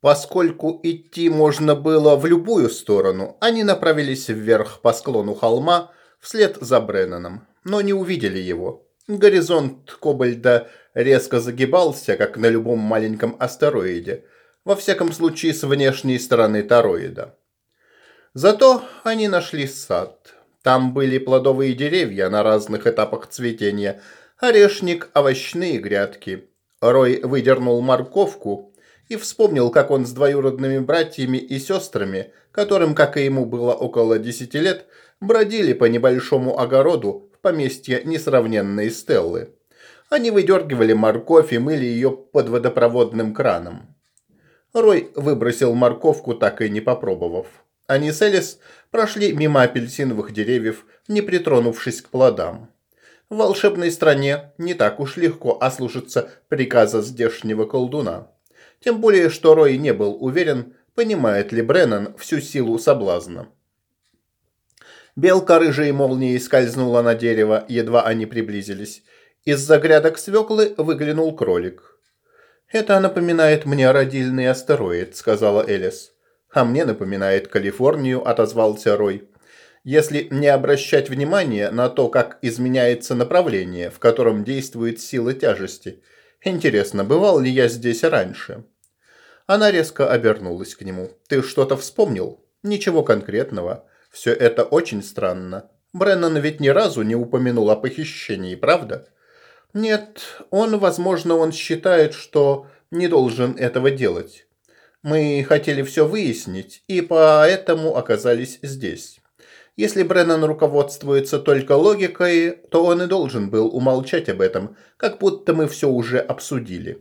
Поскольку идти можно было в любую сторону, они направились вверх по склону холма вслед за Бреннаном, но не увидели его. Горизонт Кобальда резко загибался, как на любом маленьком астероиде, во всяком случае с внешней стороны тороида. Зато они нашли сад. Там были плодовые деревья на разных этапах цветения, орешник, овощные грядки. Рой выдернул морковку и вспомнил, как он с двоюродными братьями и сестрами, которым, как и ему, было около десяти лет, бродили по небольшому огороду в поместье несравненной Стеллы. Они выдергивали морковь и мыли ее под водопроводным краном. Рой выбросил морковку, так и не попробовав. Они с Элис прошли мимо апельсиновых деревьев, не притронувшись к плодам. В волшебной стране не так уж легко ослушаться приказа здешнего колдуна. Тем более, что Рой не был уверен, понимает ли Бреннан всю силу соблазна. Белка рыжей молнией скользнула на дерево, едва они приблизились. Из-за грядок свеклы выглянул кролик. «Это напоминает мне родильный астероид», — сказала Элис. «А мне напоминает Калифорнию», — отозвался Рой. «Если не обращать внимания на то, как изменяется направление, в котором действует сила тяжести. Интересно, бывал ли я здесь раньше?» Она резко обернулась к нему. «Ты что-то вспомнил?» «Ничего конкретного. Все это очень странно. Бреннан ведь ни разу не упомянул о похищении, правда?» «Нет, он, возможно, он считает, что не должен этого делать. Мы хотели все выяснить, и поэтому оказались здесь. Если Бреннан руководствуется только логикой, то он и должен был умолчать об этом, как будто мы все уже обсудили».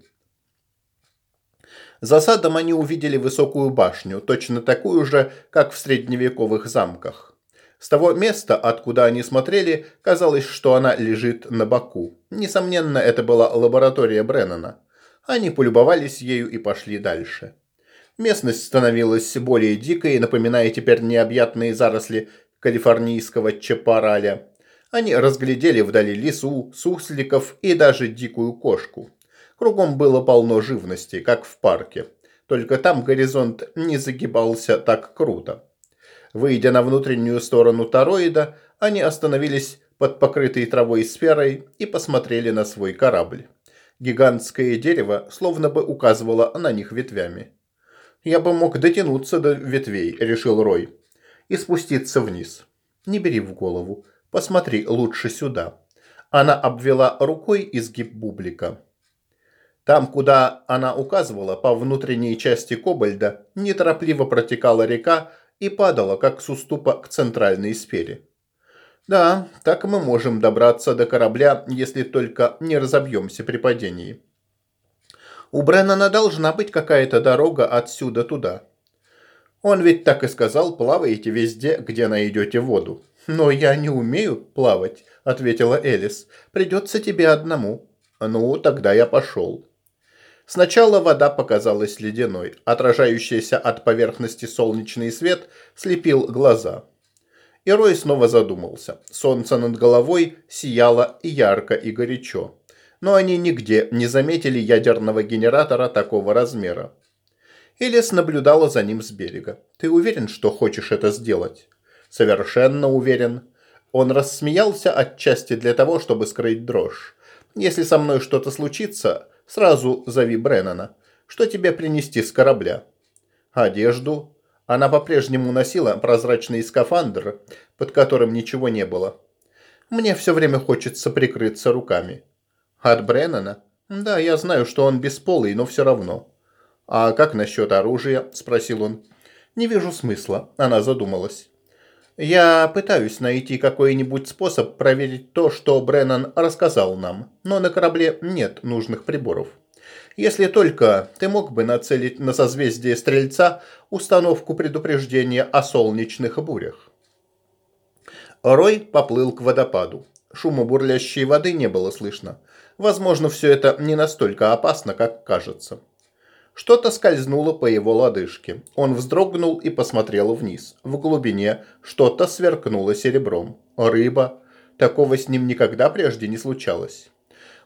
За садом они увидели высокую башню, точно такую же, как в средневековых замках. С того места, откуда они смотрели, казалось, что она лежит на боку. Несомненно, это была лаборатория Бреннана. Они полюбовались ею и пошли дальше. Местность становилась более дикой, напоминая теперь необъятные заросли калифорнийского чапараля. Они разглядели вдали лису, сусликов и даже дикую кошку. Кругом было полно живности, как в парке. Только там горизонт не загибался так круто. Выйдя на внутреннюю сторону тороида, они остановились под покрытой травой сферой и посмотрели на свой корабль. Гигантское дерево словно бы указывало на них ветвями. «Я бы мог дотянуться до ветвей», — решил Рой, — «и спуститься вниз. Не бери в голову. Посмотри лучше сюда». Она обвела рукой изгиб бублика. Там, куда она указывала, по внутренней части Кобальда, неторопливо протекала река и падала, как с уступа к центральной сфере. Да, так мы можем добраться до корабля, если только не разобьемся при падении. У Бреннана должна быть какая-то дорога отсюда туда. Он ведь так и сказал, плаваете везде, где найдете воду. Но я не умею плавать, ответила Элис. Придется тебе одному. Ну, тогда я пошел. Сначала вода показалась ледяной. Отражающийся от поверхности солнечный свет слепил глаза. И Рой снова задумался. Солнце над головой сияло и ярко, и горячо. Но они нигде не заметили ядерного генератора такого размера. Элис наблюдала за ним с берега. «Ты уверен, что хочешь это сделать?» «Совершенно уверен». Он рассмеялся отчасти для того, чтобы скрыть дрожь. «Если со мной что-то случится, Сразу зови Бреннана. Что тебе принести с корабля? Одежду. Она по-прежнему носила прозрачный скафандр, под которым ничего не было. Мне все время хочется прикрыться руками. От Бреннана? Да, я знаю, что он бесполый, но все равно. А как насчет оружия? Спросил он. Не вижу смысла. Она задумалась. Я пытаюсь найти какой-нибудь способ проверить то, что Бреннан рассказал нам, но на корабле нет нужных приборов. Если только ты мог бы нацелить на созвездие Стрельца установку предупреждения о солнечных бурях. Рой поплыл к водопаду. Шума бурлящей воды не было слышно. Возможно, все это не настолько опасно, как кажется. Что-то скользнуло по его лодыжке. Он вздрогнул и посмотрел вниз. В глубине что-то сверкнуло серебром. Рыба. Такого с ним никогда прежде не случалось.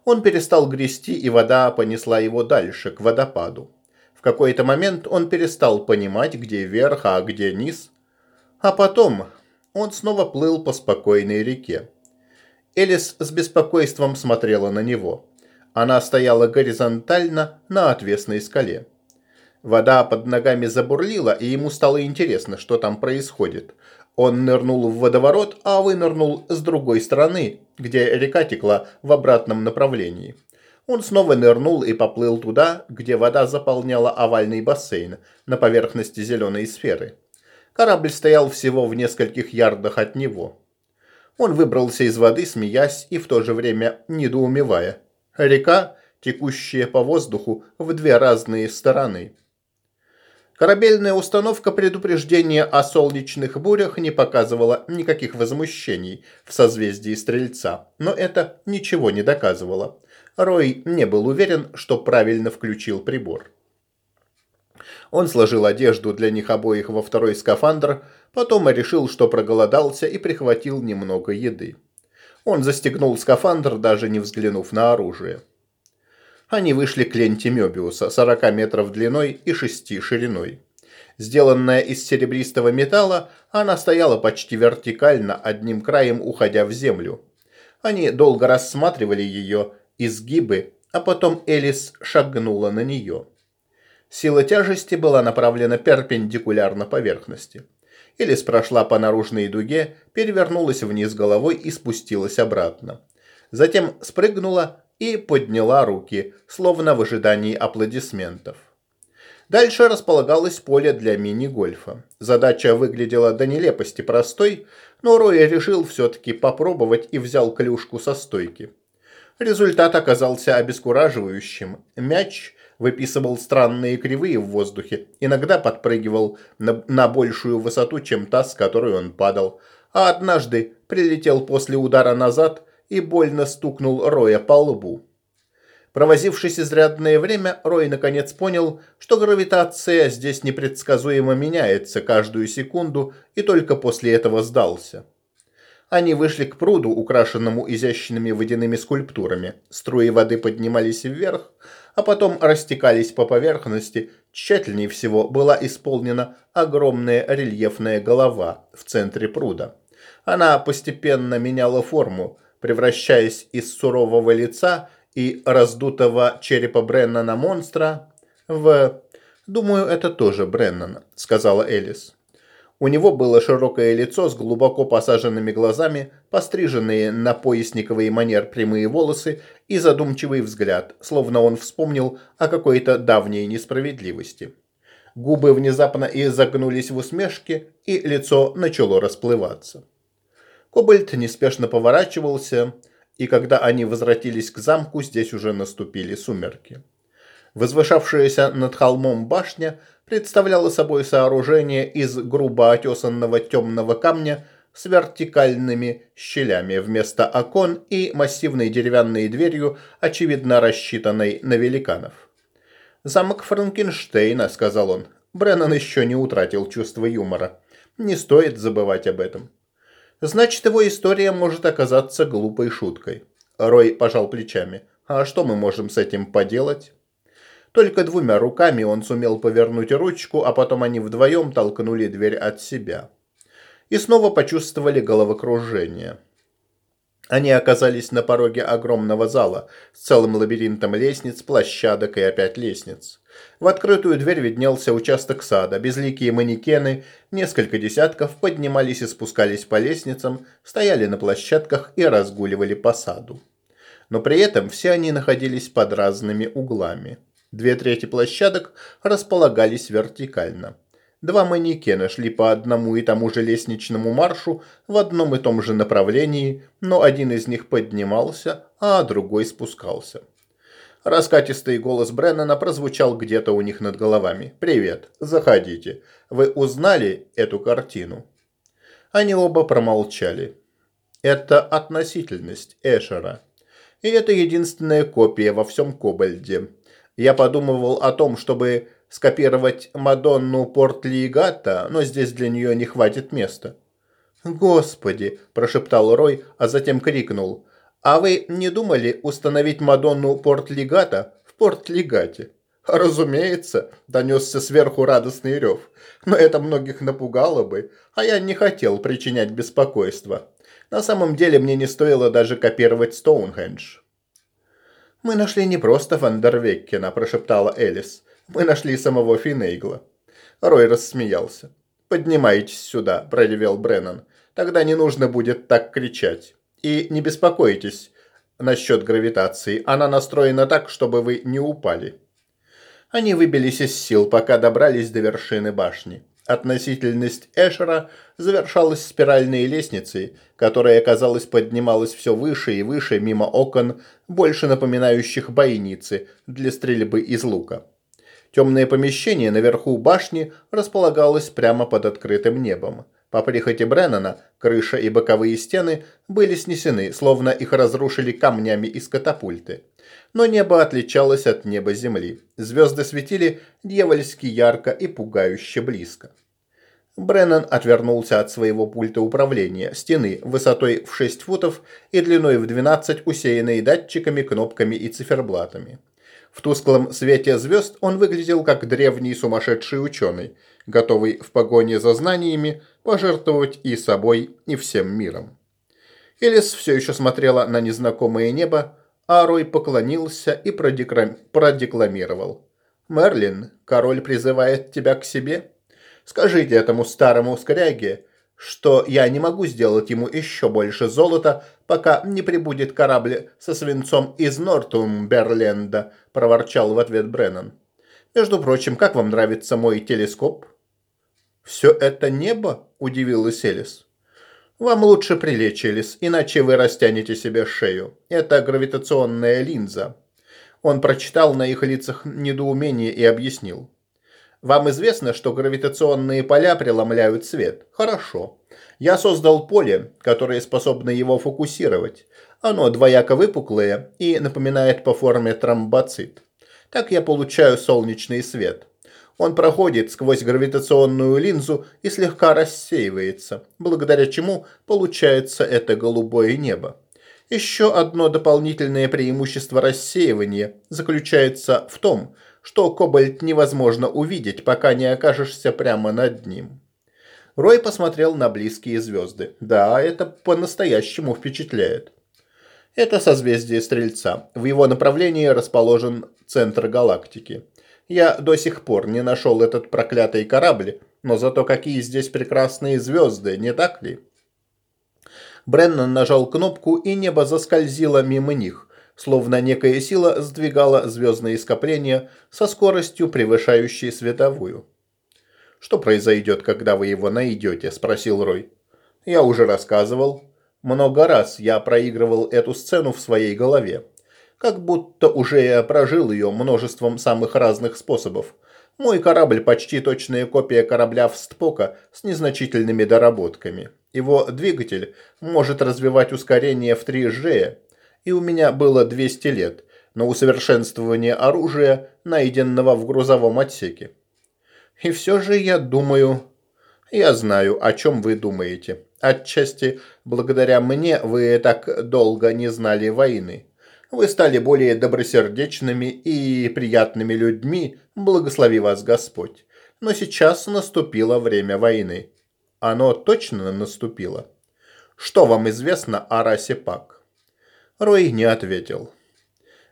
Он перестал грести, и вода понесла его дальше, к водопаду. В какой-то момент он перестал понимать, где верх, а где низ. А потом он снова плыл по спокойной реке. Элис с беспокойством смотрела на него. Она стояла горизонтально на отвесной скале. Вода под ногами забурлила, и ему стало интересно, что там происходит. Он нырнул в водоворот, а вынырнул с другой стороны, где река текла в обратном направлении. Он снова нырнул и поплыл туда, где вода заполняла овальный бассейн на поверхности зеленой сферы. Корабль стоял всего в нескольких ярдах от него. Он выбрался из воды, смеясь и в то же время недоумевая. Река, текущая по воздуху в две разные стороны. Корабельная установка предупреждения о солнечных бурях не показывала никаких возмущений в созвездии Стрельца, но это ничего не доказывало. Рой не был уверен, что правильно включил прибор. Он сложил одежду для них обоих во второй скафандр, потом решил, что проголодался и прихватил немного еды. Он застегнул скафандр, даже не взглянув на оружие они вышли к ленте Мёбиуса 40 метров длиной и 6 шириной. Сделанная из серебристого металла, она стояла почти вертикально, одним краем уходя в землю. Они долго рассматривали ее изгибы, а потом Элис шагнула на нее. Сила тяжести была направлена перпендикулярно поверхности. Элис прошла по наружной дуге, перевернулась вниз головой и спустилась обратно. Затем спрыгнула и подняла руки, словно в ожидании аплодисментов. Дальше располагалось поле для мини-гольфа. Задача выглядела до нелепости простой, но Рой решил все-таки попробовать и взял клюшку со стойки. Результат оказался обескураживающим. Мяч выписывал странные кривые в воздухе, иногда подпрыгивал на, на большую высоту, чем та, с которой он падал, а однажды прилетел после удара назад и больно стукнул Роя по лбу. Провозившись изрядное время, Рой наконец понял, что гравитация здесь непредсказуемо меняется каждую секунду и только после этого сдался. Они вышли к пруду, украшенному изящными водяными скульптурами. Струи воды поднимались вверх, а потом растекались по поверхности. Тщательнее всего была исполнена огромная рельефная голова в центре пруда. Она постепенно меняла форму, превращаясь из сурового лица и раздутого черепа Бреннана монстра в... «Думаю, это тоже Бреннан», — сказала Элис. У него было широкое лицо с глубоко посаженными глазами, постриженные на поясниковый манер прямые волосы и задумчивый взгляд, словно он вспомнил о какой-то давней несправедливости. Губы внезапно изогнулись в усмешке, и лицо начало расплываться. Кобальт неспешно поворачивался, и когда они возвратились к замку, здесь уже наступили сумерки. Возвышавшаяся над холмом башня представляла собой сооружение из грубо отесанного темного камня с вертикальными щелями вместо окон и массивной деревянной дверью, очевидно рассчитанной на великанов. «Замок Франкенштейна», — сказал он. Бреннан еще не утратил чувство юмора. Не стоит забывать об этом. Значит, его история может оказаться глупой шуткой. Рой пожал плечами. А что мы можем с этим поделать? Только двумя руками он сумел повернуть ручку, а потом они вдвоем толкнули дверь от себя. И снова почувствовали головокружение. Они оказались на пороге огромного зала с целым лабиринтом лестниц, площадок и опять лестниц. В открытую дверь виднелся участок сада, безликие манекены, несколько десятков поднимались и спускались по лестницам, стояли на площадках и разгуливали по саду. Но при этом все они находились под разными углами. Две трети площадок располагались вертикально. Два манекена шли по одному и тому же лестничному маршу в одном и том же направлении, но один из них поднимался, а другой спускался. Раскатистый голос Бреннана прозвучал где-то у них над головами. «Привет, заходите. Вы узнали эту картину?» Они оба промолчали. Это относительность Эшера. И это единственная копия во всем Кобальде. Я подумывал о том, чтобы скопировать Мадонну Портлигата, но здесь для нее не хватит места. «Господи!» – прошептал Рой, а затем крикнул. «А вы не думали установить Мадонну Портлигата в Портлигате? «Разумеется», – донесся сверху радостный рев. «Но это многих напугало бы, а я не хотел причинять беспокойство. На самом деле мне не стоило даже копировать Стоунхендж». «Мы нашли не просто Вандервеккена», – прошептала Элис. «Мы нашли самого Финейгла». Рой рассмеялся. «Поднимайтесь сюда», – проревел Бреннан. «Тогда не нужно будет так кричать. И не беспокойтесь насчет гравитации. Она настроена так, чтобы вы не упали». Они выбились из сил, пока добрались до вершины башни. Относительность Эшера завершалась спиральной лестницей, которая, казалось, поднималась все выше и выше мимо окон, больше напоминающих бойницы для стрельбы из лука. Темное помещение наверху башни располагалось прямо под открытым небом. По прихоти Бреннана крыша и боковые стены были снесены, словно их разрушили камнями из катапульты но небо отличалось от неба Земли. Звезды светили дьявольски ярко и пугающе близко. Бреннан отвернулся от своего пульта управления, стены высотой в 6 футов и длиной в 12, усеянной датчиками, кнопками и циферблатами. В тусклом свете звезд он выглядел как древний сумасшедший ученый, готовый в погоне за знаниями пожертвовать и собой, и всем миром. Элис все еще смотрела на незнакомое небо, а Рой поклонился и продекламировал. «Мерлин, король призывает тебя к себе. Скажите этому старому скряге, что я не могу сделать ему еще больше золота, пока не прибудет корабль со свинцом из Нортумберленда», – проворчал в ответ Бреннан. «Между прочим, как вам нравится мой телескоп?» «Все это небо?» – удивилась Элис. Вам лучше прилечь, Элис, иначе вы растянете себе шею. Это гравитационная линза. Он прочитал на их лицах недоумение и объяснил. Вам известно, что гравитационные поля преломляют свет. Хорошо. Я создал поле, которое способно его фокусировать. Оно двояко выпуклое и напоминает по форме тромбоцит. Так я получаю солнечный свет. Он проходит сквозь гравитационную линзу и слегка рассеивается, благодаря чему получается это голубое небо. Еще одно дополнительное преимущество рассеивания заключается в том, что кобальт невозможно увидеть, пока не окажешься прямо над ним. Рой посмотрел на близкие звезды. Да, это по-настоящему впечатляет. Это созвездие Стрельца. В его направлении расположен центр галактики. Я до сих пор не нашел этот проклятый корабль, но зато какие здесь прекрасные звезды, не так ли? Бреннан нажал кнопку, и небо заскользило мимо них, словно некая сила сдвигала звездные скопления со скоростью, превышающей световую. «Что произойдет, когда вы его найдете?» – спросил Рой. «Я уже рассказывал. Много раз я проигрывал эту сцену в своей голове как будто уже я прожил ее множеством самых разных способов. Мой корабль почти точная копия корабля Встпока с незначительными доработками. Его двигатель может развивать ускорение в 3G, и у меня было 200 лет на усовершенствование оружия, найденного в грузовом отсеке. И все же я думаю... Я знаю, о чем вы думаете. Отчасти благодаря мне вы так долго не знали войны. Вы стали более добросердечными и приятными людьми, благослови вас Господь. Но сейчас наступило время войны. Оно точно наступило. Что вам известно о расе Пак? Рой не ответил.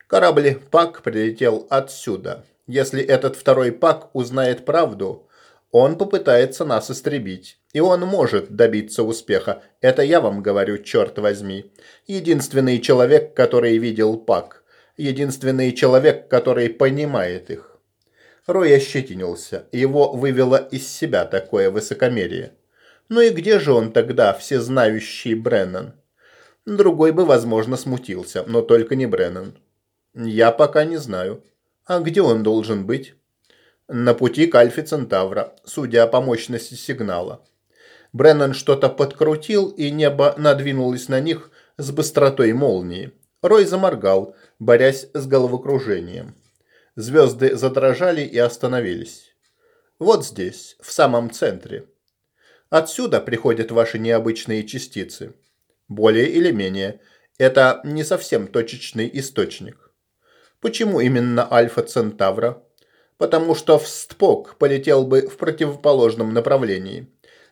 Корабль Пак прилетел отсюда. Если этот второй Пак узнает правду, он попытается нас истребить. И он может добиться успеха. Это я вам говорю, черт возьми. Единственный человек, который видел Пак. Единственный человек, который понимает их. Рой ощетинился. Его вывело из себя такое высокомерие. Ну и где же он тогда, всезнающий Бреннан? Другой бы, возможно, смутился, но только не Бреннан. Я пока не знаю. А где он должен быть? На пути к Альфе Центавра, судя по мощности сигнала. Бреннан что-то подкрутил, и небо надвинулось на них с быстротой молнии. Рой заморгал, борясь с головокружением. Звезды задрожали и остановились. Вот здесь, в самом центре. Отсюда приходят ваши необычные частицы. Более или менее, это не совсем точечный источник. Почему именно Альфа Центавра? Потому что Встпок полетел бы в противоположном направлении.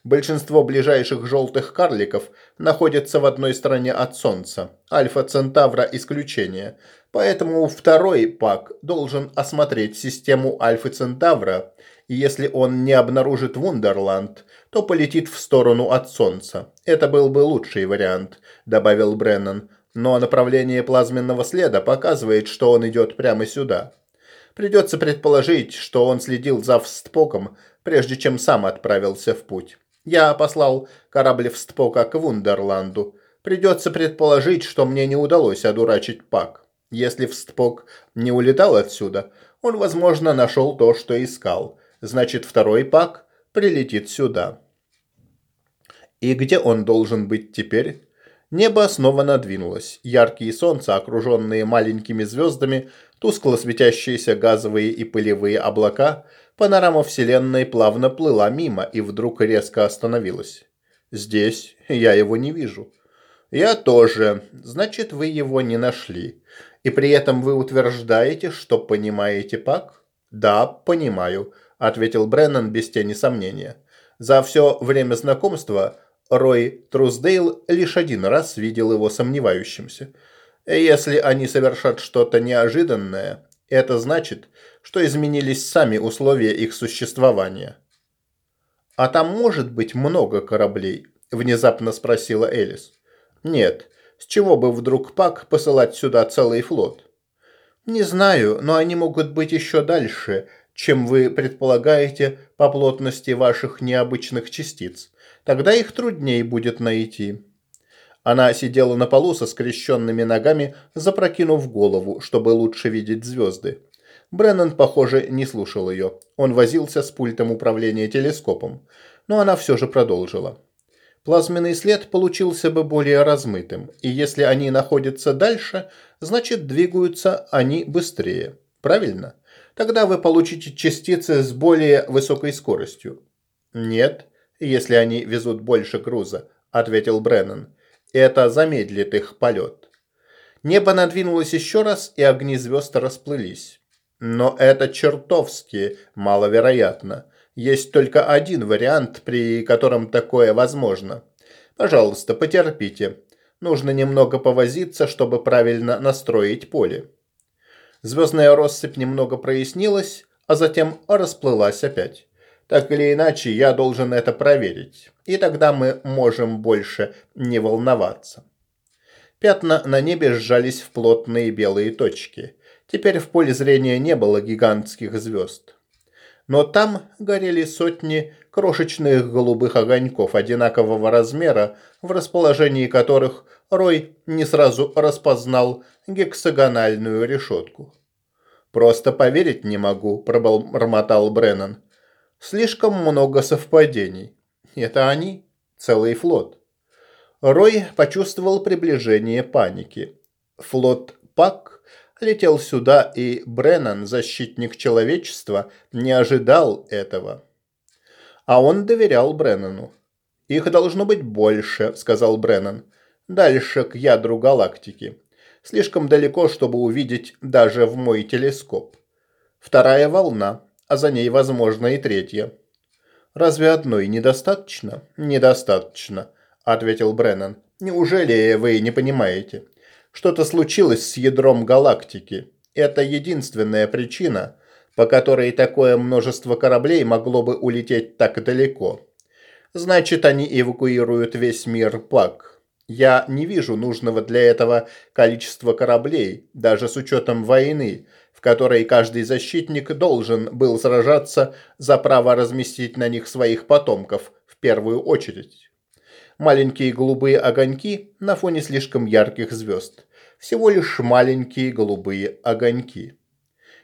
Большинство ближайших желтых карликов находятся в одной стороне от Солнца. Альфа Центавра – исключение. Поэтому второй пак должен осмотреть систему Альфа Центавра, и если он не обнаружит Вундерланд, то полетит в сторону от Солнца. Это был бы лучший вариант, добавил Бреннан. Но направление плазменного следа показывает, что он идет прямо сюда. Придется предположить, что он следил за Встпоком, прежде чем сам отправился в путь. Я послал корабль Встпока к Вундерланду. Придется предположить, что мне не удалось одурачить Пак. Если Встпок не улетал отсюда, он, возможно, нашел то, что искал. Значит, второй Пак прилетит сюда. И где он должен быть теперь? Небо снова надвинулось. Яркие солнца, окруженные маленькими звездами, тускло светящиеся газовые и пылевые облака, панорама Вселенной плавно плыла мимо и вдруг резко остановилась. «Здесь я его не вижу». «Я тоже. Значит, вы его не нашли. И при этом вы утверждаете, что понимаете Пак?» «Да, понимаю», – ответил Бреннан без тени сомнения. За все время знакомства Рой Труздейл лишь один раз видел его сомневающимся. Если они совершат что-то неожиданное, это значит, что изменились сами условия их существования. «А там может быть много кораблей?» – внезапно спросила Элис. «Нет. С чего бы вдруг Пак посылать сюда целый флот?» «Не знаю, но они могут быть еще дальше, чем вы предполагаете по плотности ваших необычных частиц. Тогда их труднее будет найти». Она сидела на полу со скрещенными ногами, запрокинув голову, чтобы лучше видеть звезды. Бреннан, похоже, не слушал ее. Он возился с пультом управления телескопом. Но она все же продолжила. Плазменный след получился бы более размытым, и если они находятся дальше, значит двигаются они быстрее. Правильно? Тогда вы получите частицы с более высокой скоростью. Нет, если они везут больше груза, ответил Бреннан. Это замедлит их полет. Небо надвинулось еще раз, и огни звезд расплылись. Но это чертовски маловероятно. Есть только один вариант, при котором такое возможно. Пожалуйста, потерпите. Нужно немного повозиться, чтобы правильно настроить поле. Звездная россыпь немного прояснилась, а затем расплылась опять. Так или иначе, я должен это проверить, и тогда мы можем больше не волноваться. Пятна на небе сжались в плотные белые точки. Теперь в поле зрения не было гигантских звезд. Но там горели сотни крошечных голубых огоньков одинакового размера, в расположении которых Рой не сразу распознал гексагональную решетку. «Просто поверить не могу», – пробормотал Бреннан. Слишком много совпадений. Это они? Целый флот. Рой почувствовал приближение паники. Флот Пак летел сюда, и Бреннан, защитник человечества, не ожидал этого. А он доверял Бреннану. «Их должно быть больше», — сказал Бреннан. «Дальше к ядру галактики. Слишком далеко, чтобы увидеть даже в мой телескоп. Вторая волна а за ней, возможно, и третья. «Разве одной недостаточно?» «Недостаточно», – ответил Бреннан. «Неужели вы не понимаете? Что-то случилось с ядром галактики. Это единственная причина, по которой такое множество кораблей могло бы улететь так далеко. Значит, они эвакуируют весь мир Пак. Я не вижу нужного для этого количества кораблей, даже с учетом войны, которой каждый защитник должен был сражаться за право разместить на них своих потомков в первую очередь. Маленькие голубые огоньки на фоне слишком ярких звезд. Всего лишь маленькие голубые огоньки.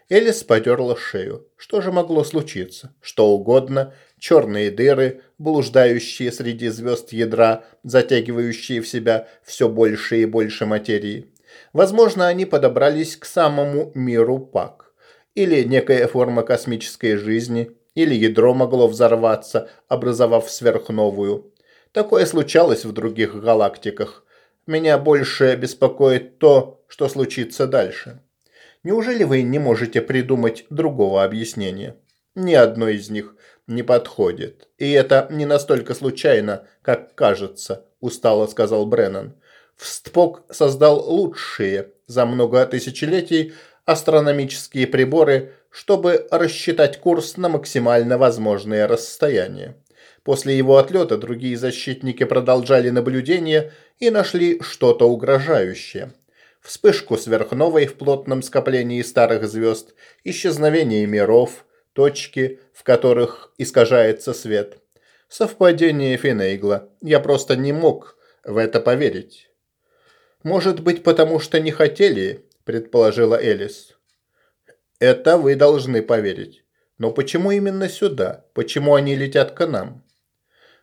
Элис потерла шею. Что же могло случиться? Что угодно. Черные дыры, блуждающие среди звезд ядра, затягивающие в себя все больше и больше материи. Возможно, они подобрались к самому миру Пак. Или некая форма космической жизни, или ядро могло взорваться, образовав сверхновую. Такое случалось в других галактиках. Меня больше беспокоит то, что случится дальше. Неужели вы не можете придумать другого объяснения? Ни одно из них не подходит. И это не настолько случайно, как кажется, устало сказал Бреннан. Встпок создал лучшие за много тысячелетий астрономические приборы, чтобы рассчитать курс на максимально возможное расстояние. После его отлета другие защитники продолжали наблюдение и нашли что-то угрожающее. Вспышку сверхновой в плотном скоплении старых звезд, исчезновение миров, точки, в которых искажается свет. Совпадение Финейгла. Я просто не мог в это поверить. «Может быть, потому что не хотели?» – предположила Элис. «Это вы должны поверить. Но почему именно сюда? Почему они летят к нам?»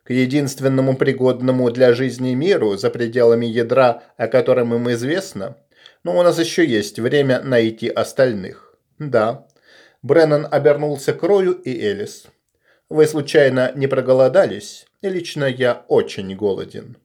к единственному пригодному для жизни миру за пределами ядра, о котором им известно, но у нас еще есть время найти остальных. Да. Бреннан обернулся к Рою и Элис. Вы случайно не проголодались? Лично я очень голоден.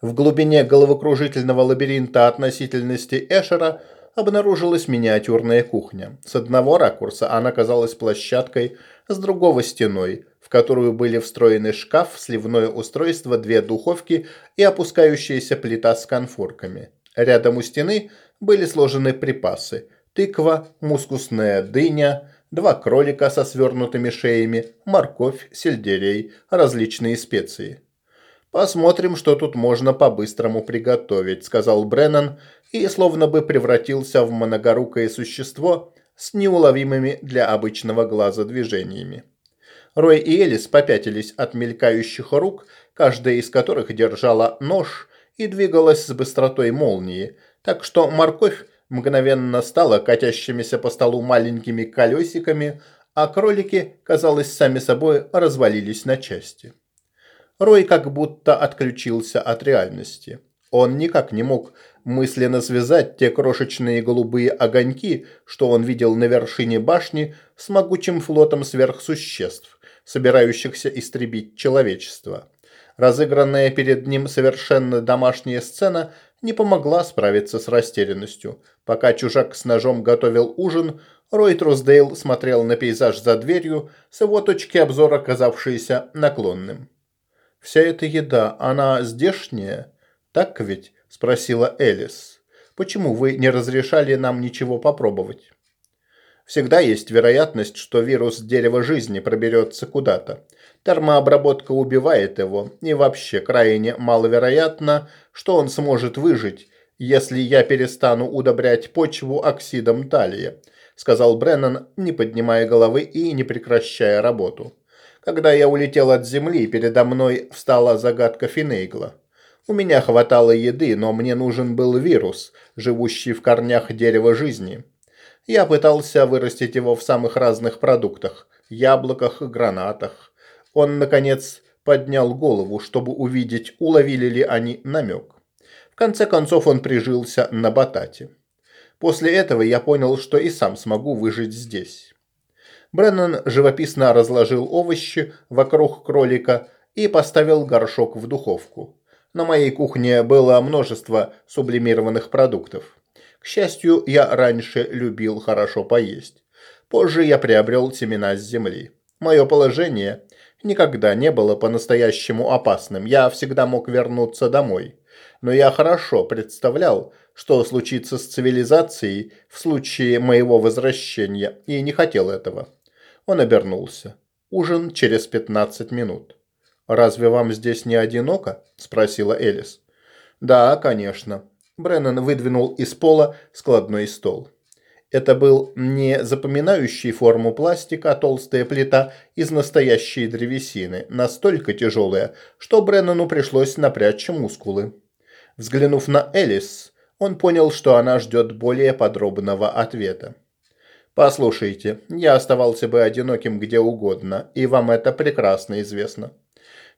В глубине головокружительного лабиринта относительности Эшера обнаружилась миниатюрная кухня. С одного ракурса она казалась площадкой, с другого – стеной, в которую были встроены шкаф, сливное устройство, две духовки и опускающаяся плита с конфорками. Рядом у стены были сложены припасы – тыква, мускусная дыня, два кролика со свернутыми шеями, морковь, сельдерей, различные специи. «Посмотрим, что тут можно по-быстрому приготовить», – сказал Бреннан, и словно бы превратился в многорукое существо с неуловимыми для обычного глаза движениями. Рой и Элис попятились от мелькающих рук, каждая из которых держала нож и двигалась с быстротой молнии, так что морковь мгновенно стала катящимися по столу маленькими колесиками, а кролики, казалось, сами собой развалились на части. Рой как будто отключился от реальности. Он никак не мог мысленно связать те крошечные голубые огоньки, что он видел на вершине башни, с могучим флотом сверхсуществ, собирающихся истребить человечество. Разыгранная перед ним совершенно домашняя сцена не помогла справиться с растерянностью. Пока чужак с ножом готовил ужин, Рой Трусдейл смотрел на пейзаж за дверью, с его точки обзора казавшийся наклонным. «Вся эта еда, она здешняя? Так ведь?» – спросила Элис. «Почему вы не разрешали нам ничего попробовать?» Всегда есть вероятность, что вирус дерева жизни проберется куда-то. Термообработка убивает его, и вообще крайне маловероятно, что он сможет выжить, если я перестану удобрять почву оксидом талия», сказал Бреннан, не поднимая головы и не прекращая работу. Когда я улетел от земли, передо мной встала загадка Финейгла. У меня хватало еды, но мне нужен был вирус, живущий в корнях дерева жизни. Я пытался вырастить его в самых разных продуктах – яблоках, гранатах. Он, наконец, поднял голову, чтобы увидеть, уловили ли они намек. В конце концов он прижился на батате. После этого я понял, что и сам смогу выжить здесь. Бреннан живописно разложил овощи вокруг кролика и поставил горшок в духовку. На моей кухне было множество сублимированных продуктов. К счастью, я раньше любил хорошо поесть. Позже я приобрел семена с земли. Мое положение никогда не было по-настоящему опасным. Я всегда мог вернуться домой. Но я хорошо представлял, что случится с цивилизацией в случае моего возвращения, и не хотел этого. Он обернулся. Ужин через 15 минут. «Разве вам здесь не одиноко?» – спросила Элис. «Да, конечно. Бреннан выдвинул из пола складной стол. Это был не запоминающий форму пластика, а толстая плита из настоящей древесины, настолько тяжелая, что Бреннану пришлось напрячь мускулы. Взглянув на Элис, он понял, что она ждет более подробного ответа. «Послушайте, я оставался бы одиноким где угодно, и вам это прекрасно известно».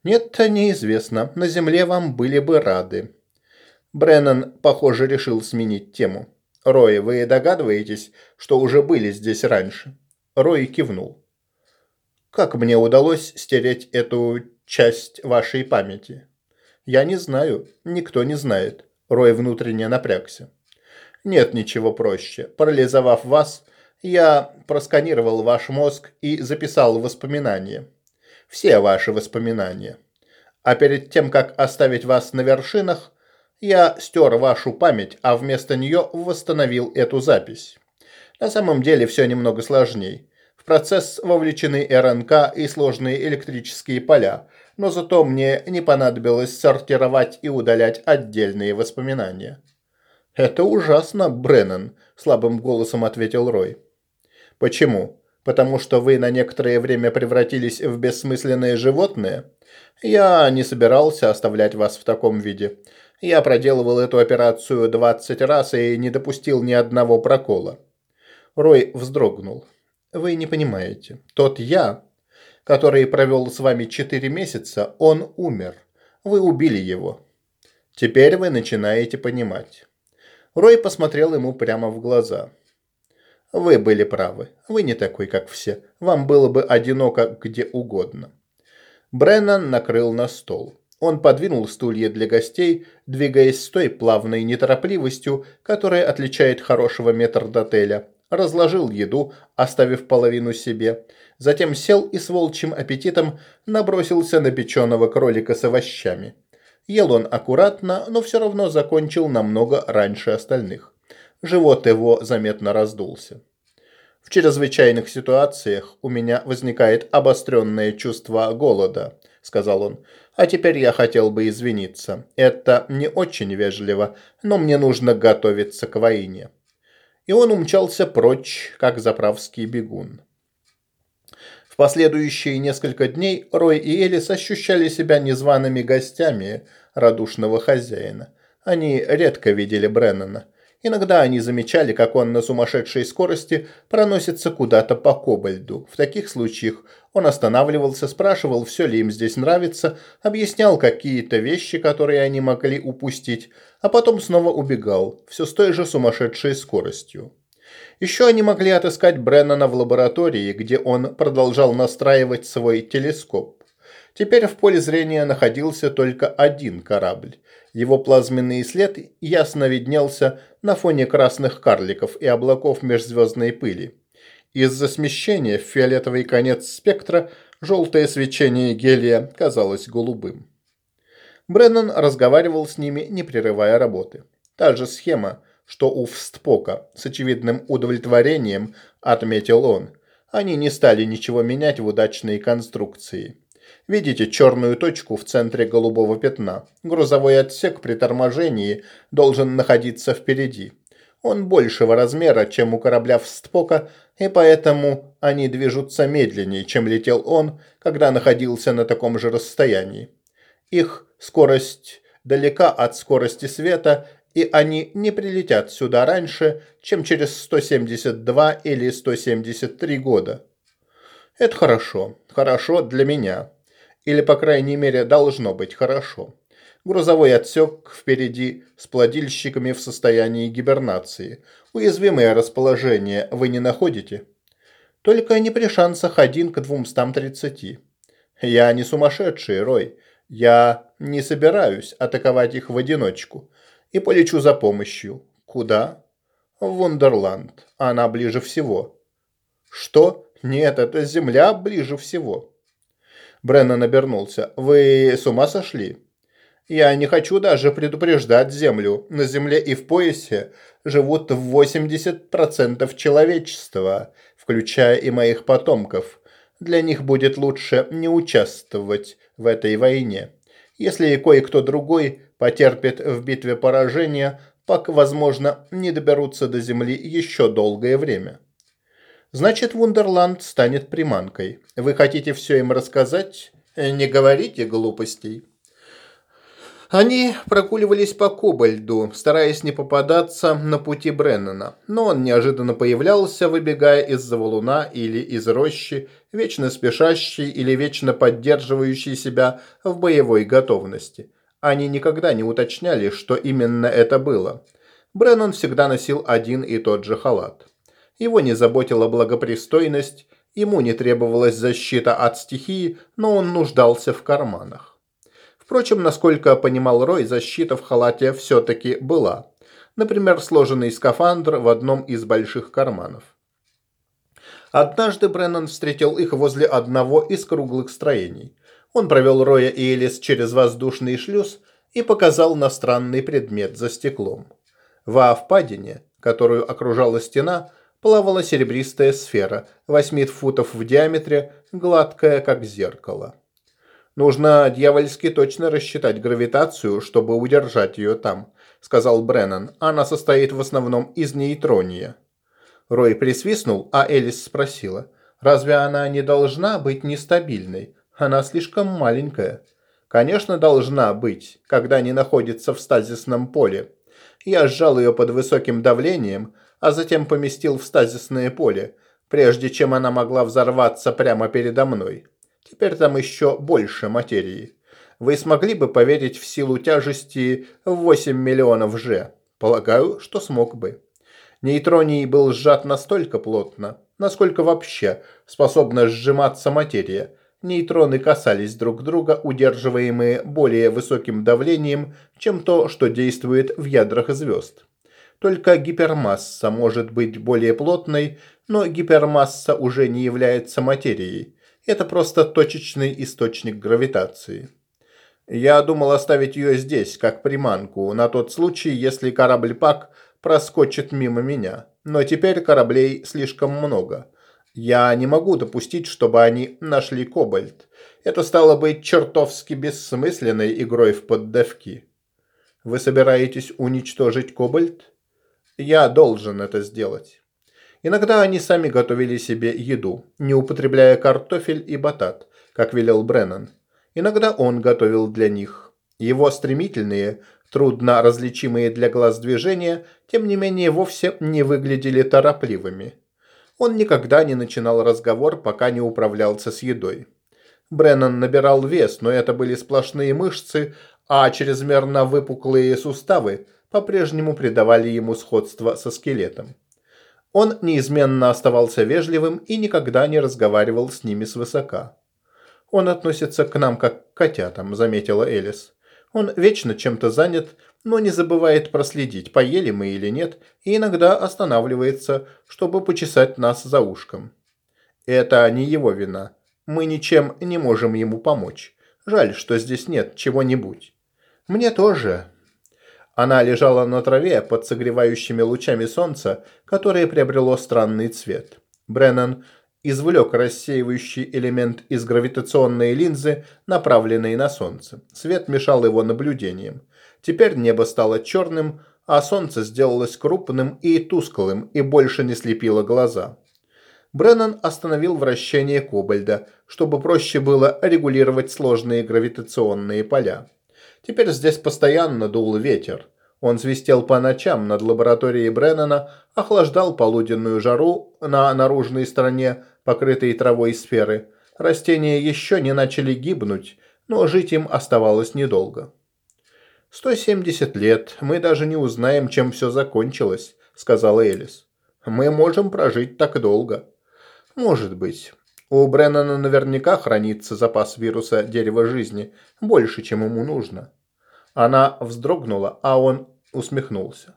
«Нет, неизвестно. На земле вам были бы рады. Бреннан, похоже, решил сменить тему. «Рой, вы догадываетесь, что уже были здесь раньше?» Рой кивнул. «Как мне удалось стереть эту часть вашей памяти?» «Я не знаю. Никто не знает». Рой внутренне напрягся. Нет ничего проще. Парализовав вас, я просканировал ваш мозг и записал воспоминания. Все ваши воспоминания. А перед тем, как оставить вас на вершинах, я стер вашу память, а вместо нее восстановил эту запись. На самом деле все немного сложнее. В процесс вовлечены РНК и сложные электрические поля, но зато мне не понадобилось сортировать и удалять отдельные воспоминания. «Это ужасно, Бреннан», – слабым голосом ответил Рой. «Почему? Потому что вы на некоторое время превратились в бессмысленные животные? Я не собирался оставлять вас в таком виде. Я проделывал эту операцию 20 раз и не допустил ни одного прокола». Рой вздрогнул. «Вы не понимаете. Тот я, который провел с вами 4 месяца, он умер. Вы убили его. Теперь вы начинаете понимать». Рой посмотрел ему прямо в глаза. «Вы были правы. Вы не такой, как все. Вам было бы одиноко где угодно». Бреннан накрыл на стол. Он подвинул стулья для гостей, двигаясь с той плавной неторопливостью, которая отличает хорошего метрдотеля. Разложил еду, оставив половину себе. Затем сел и с волчьим аппетитом набросился на печеного кролика с овощами. Ел он аккуратно, но все равно закончил намного раньше остальных. Живот его заметно раздулся. В чрезвычайных ситуациях у меня возникает обостренное чувство голода, сказал он. А теперь я хотел бы извиниться. Это не очень вежливо, но мне нужно готовиться к войне. И он умчался прочь, как заправский бегун последующие несколько дней Рой и Элис ощущали себя незваными гостями радушного хозяина. Они редко видели Бреннана. Иногда они замечали, как он на сумасшедшей скорости проносится куда-то по кобальду. В таких случаях он останавливался, спрашивал, все ли им здесь нравится, объяснял какие-то вещи, которые они могли упустить, а потом снова убегал, все с той же сумасшедшей скоростью. Еще они могли отыскать Бреннана в лаборатории, где он продолжал настраивать свой телескоп. Теперь в поле зрения находился только один корабль. Его плазменный след ясно виднелся на фоне красных карликов и облаков межзвездной пыли. Из-за смещения в фиолетовый конец спектра желтое свечение гелия казалось голубым. Бреннан разговаривал с ними, не прерывая работы. Та же схема – что у Встпока. С очевидным удовлетворением отметил он. Они не стали ничего менять в удачной конструкции. Видите черную точку в центре голубого пятна? Грузовой отсек при торможении должен находиться впереди. Он большего размера, чем у корабля Встпока, и поэтому они движутся медленнее, чем летел он, когда находился на таком же расстоянии. Их скорость далека от скорости света и они не прилетят сюда раньше, чем через 172 или 173 года. Это хорошо. Хорошо для меня. Или, по крайней мере, должно быть хорошо. Грузовой отсек впереди с плодильщиками в состоянии гибернации. Уязвимое расположение вы не находите? Только не при шансах один к 230. Я не сумасшедший, Рой. Я не собираюсь атаковать их в одиночку и полечу за помощью. Куда? В Вундерланд. Она ближе всего. Что? Нет, это Земля ближе всего. Бреннан обернулся. Вы с ума сошли? Я не хочу даже предупреждать Землю. На Земле и в поясе живут 80% человечества, включая и моих потомков. Для них будет лучше не участвовать в этой войне. Если кое-кто другой потерпит в битве поражение, пак, возможно, не доберутся до земли еще долгое время. Значит, Вундерланд станет приманкой. Вы хотите все им рассказать? Не говорите глупостей. Они прогуливались по Кобальду, стараясь не попадаться на пути Бреннана, но он неожиданно появлялся, выбегая из-за валуна или из рощи, вечно спешащий или вечно поддерживающий себя в боевой готовности. Они никогда не уточняли, что именно это было. Бреннан всегда носил один и тот же халат. Его не заботила благопристойность, ему не требовалась защита от стихии, но он нуждался в карманах. Впрочем, насколько понимал Рой, защита в халате все-таки была. например, сложенный скафандр в одном из больших карманов. Однажды Бреннан встретил их возле одного из круглых строений. Он провел Роя и Элис через воздушный шлюз и показал на странный предмет за стеклом. Во впадине, которую окружала стена, плавала серебристая сфера, 8 футов в диаметре, гладкая, как зеркало. «Нужно дьявольски точно рассчитать гравитацию, чтобы удержать ее там», – сказал Бреннан. «Она состоит в основном из нейтрония». Рой присвистнул, а Элис спросила. «Разве она не должна быть нестабильной? Она слишком маленькая». «Конечно, должна быть, когда не находится в стазисном поле. Я сжал ее под высоким давлением, а затем поместил в стазисное поле, прежде чем она могла взорваться прямо передо мной. Теперь там еще больше материи. Вы смогли бы поверить в силу тяжести в 8 миллионов Ж? Полагаю, что смог бы. Нейтроний был сжат настолько плотно, насколько вообще способна сжиматься материя. Нейтроны касались друг друга, удерживаемые более высоким давлением, чем то, что действует в ядрах звезд. Только гипермасса может быть более плотной, но гипермасса уже не является материей. Это просто точечный источник гравитации. Я думал оставить ее здесь, как приманку, на тот случай, если корабль-пак проскочит мимо меня. Но теперь кораблей слишком много. Я не могу допустить, чтобы они нашли кобальт. Это стало быть чертовски бессмысленной игрой в поддавки. Вы собираетесь уничтожить кобальт? Я должен это сделать. Иногда они сами готовили себе еду, не употребляя картофель и батат, как велел Бреннан. Иногда он готовил для них. Его стремительные, трудно различимые для глаз движения, тем не менее вовсе не выглядели торопливыми. Он никогда не начинал разговор, пока не управлялся с едой. Бреннан набирал вес, но это были сплошные мышцы, а чрезмерно выпуклые суставы по-прежнему придавали ему сходство со скелетом. Он неизменно оставался вежливым и никогда не разговаривал с ними свысока. «Он относится к нам как к котятам», – заметила Элис. Он вечно чем-то занят, но не забывает проследить, поели мы или нет, и иногда останавливается, чтобы почесать нас за ушком. Это не его вина. Мы ничем не можем ему помочь. Жаль, что здесь нет чего-нибудь. Мне тоже. Она лежала на траве под согревающими лучами солнца, которое приобрело странный цвет. Бреннан извлек рассеивающий элемент из гравитационной линзы, направленной на Солнце. Свет мешал его наблюдениям. Теперь небо стало черным, а Солнце сделалось крупным и тусклым и больше не слепило глаза. Бреннан остановил вращение Кобальда, чтобы проще было регулировать сложные гравитационные поля. Теперь здесь постоянно дул ветер. Он свистел по ночам над лабораторией Бреннана, охлаждал полуденную жару на наружной стороне, покрытой травой сферы. Растения еще не начали гибнуть, но жить им оставалось недолго. «170 лет, мы даже не узнаем, чем все закончилось», – сказала Элис. «Мы можем прожить так долго». «Может быть. У Бреннана наверняка хранится запас вируса дерева жизни, больше, чем ему нужно». Она вздрогнула, а он усмехнулся.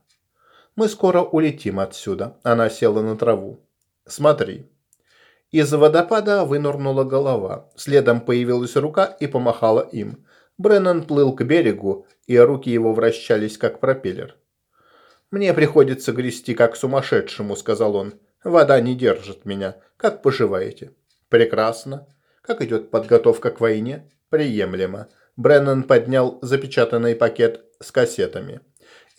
«Мы скоро улетим отсюда». Она села на траву. «Смотри». Из водопада вынырнула голова. Следом появилась рука и помахала им. Бреннан плыл к берегу, и руки его вращались, как пропеллер. «Мне приходится грести, как сумасшедшему», — сказал он. «Вода не держит меня. Как поживаете?» «Прекрасно. Как идет подготовка к войне?» «Приемлемо». Бреннан поднял запечатанный пакет с кассетами.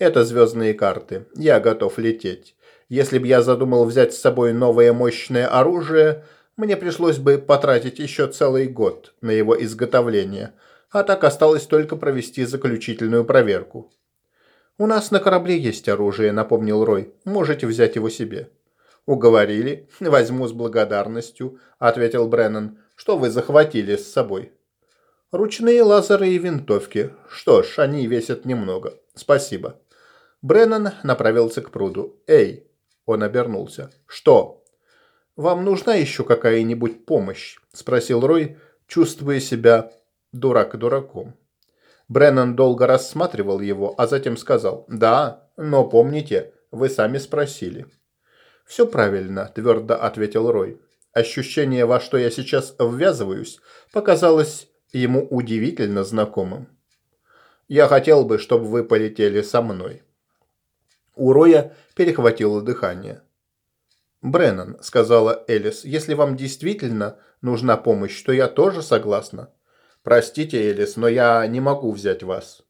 Это звездные карты. Я готов лететь. Если бы я задумал взять с собой новое мощное оружие, мне пришлось бы потратить еще целый год на его изготовление, а так осталось только провести заключительную проверку. «У нас на корабле есть оружие», — напомнил Рой. «Можете взять его себе». «Уговорили. Возьму с благодарностью», — ответил Бреннан. «Что вы захватили с собой?» «Ручные лазеры и винтовки. Что ж, они весят немного. Спасибо». Бреннан направился к пруду. «Эй!» – он обернулся. «Что?» «Вам нужна еще какая-нибудь помощь?» – спросил Рой, чувствуя себя дурак дураком. Бреннан долго рассматривал его, а затем сказал «Да, Но помните, вы сами спросили». «Все правильно», – твердо ответил Рой. Ощущение, во что я сейчас ввязываюсь, показалось ему удивительно знакомым. «Я хотел бы, чтобы вы полетели со мной». У Роя перехватило дыхание. «Бреннан», – сказала Элис, – «если вам действительно нужна помощь, то я тоже согласна. Простите, Элис, но я не могу взять вас».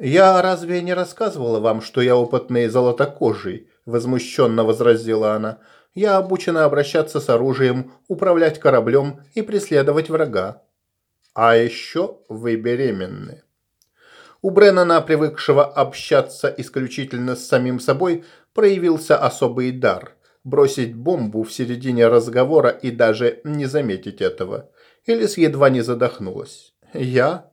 «Я разве не рассказывала вам, что я опытный золотокожий?» – возмущенно возразила она. «Я обучена обращаться с оружием, управлять кораблем и преследовать врага. А еще вы беременны». У Бреннана, привыкшего общаться исключительно с самим собой, проявился особый дар – бросить бомбу в середине разговора и даже не заметить этого. Элис едва не задохнулась. «Я?»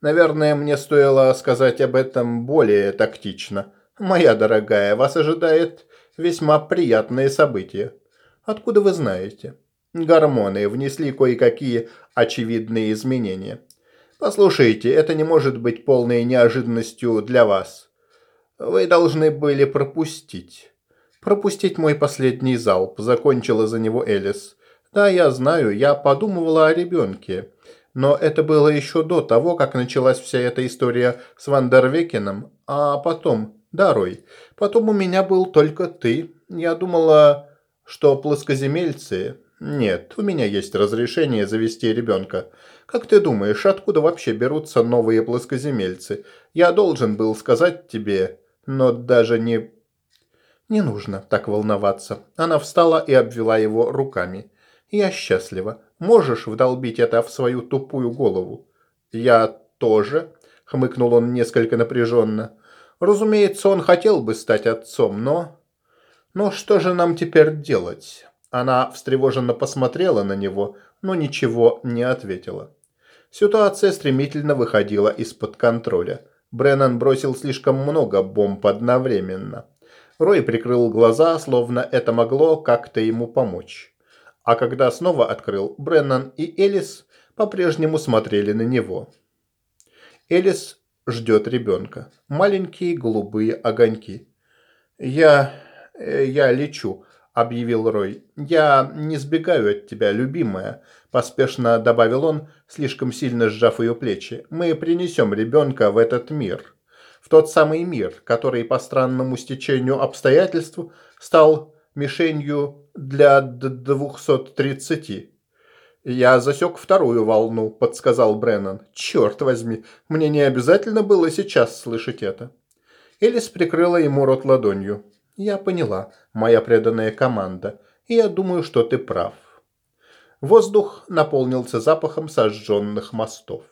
«Наверное, мне стоило сказать об этом более тактично. Моя дорогая, вас ожидает весьма приятное событие. Откуда вы знаете?» Гормоны внесли кое-какие очевидные изменения. Послушайте, это не может быть полной неожиданностью для вас. Вы должны были пропустить пропустить мой последний залп», – закончила за него Элис. «Да, я знаю, я подумывала о ребенке. Но это было еще до того, как началась вся эта история с Вандервекеном. А потом, да, Рой, потом у меня был только ты. Я думала, что плоскоземельцы... Нет, у меня есть разрешение завести ребенка. Как ты думаешь, откуда вообще берутся новые плоскоземельцы? Я должен был сказать тебе, но даже не «Не нужно так волноваться». Она встала и обвела его руками. «Я счастлива. Можешь вдолбить это в свою тупую голову?» «Я тоже», — хмыкнул он несколько напряженно. «Разумеется, он хотел бы стать отцом, но...» «Но что же нам теперь делать?» Она встревоженно посмотрела на него, но ничего не ответила. Ситуация стремительно выходила из-под контроля. Бреннан бросил слишком много бомб одновременно. Рой прикрыл глаза, словно это могло как-то ему помочь. А когда снова открыл, Бреннан и Элис по-прежнему смотрели на него. Элис ждет ребенка. Маленькие голубые огоньки. «Я... Э, я лечу», — объявил Рой. «Я не сбегаю от тебя, любимая», — поспешно добавил он, слишком сильно сжав ее плечи. «Мы принесем ребенка в этот мир» в тот самый мир, который по странному стечению обстоятельств стал мишенью для 230. «Я засек вторую волну», – подсказал Бреннан. «Черт возьми, мне не обязательно было сейчас слышать это». Элис прикрыла ему рот ладонью. «Я поняла, моя преданная команда, и я думаю, что ты прав». Воздух наполнился запахом сожженных мостов.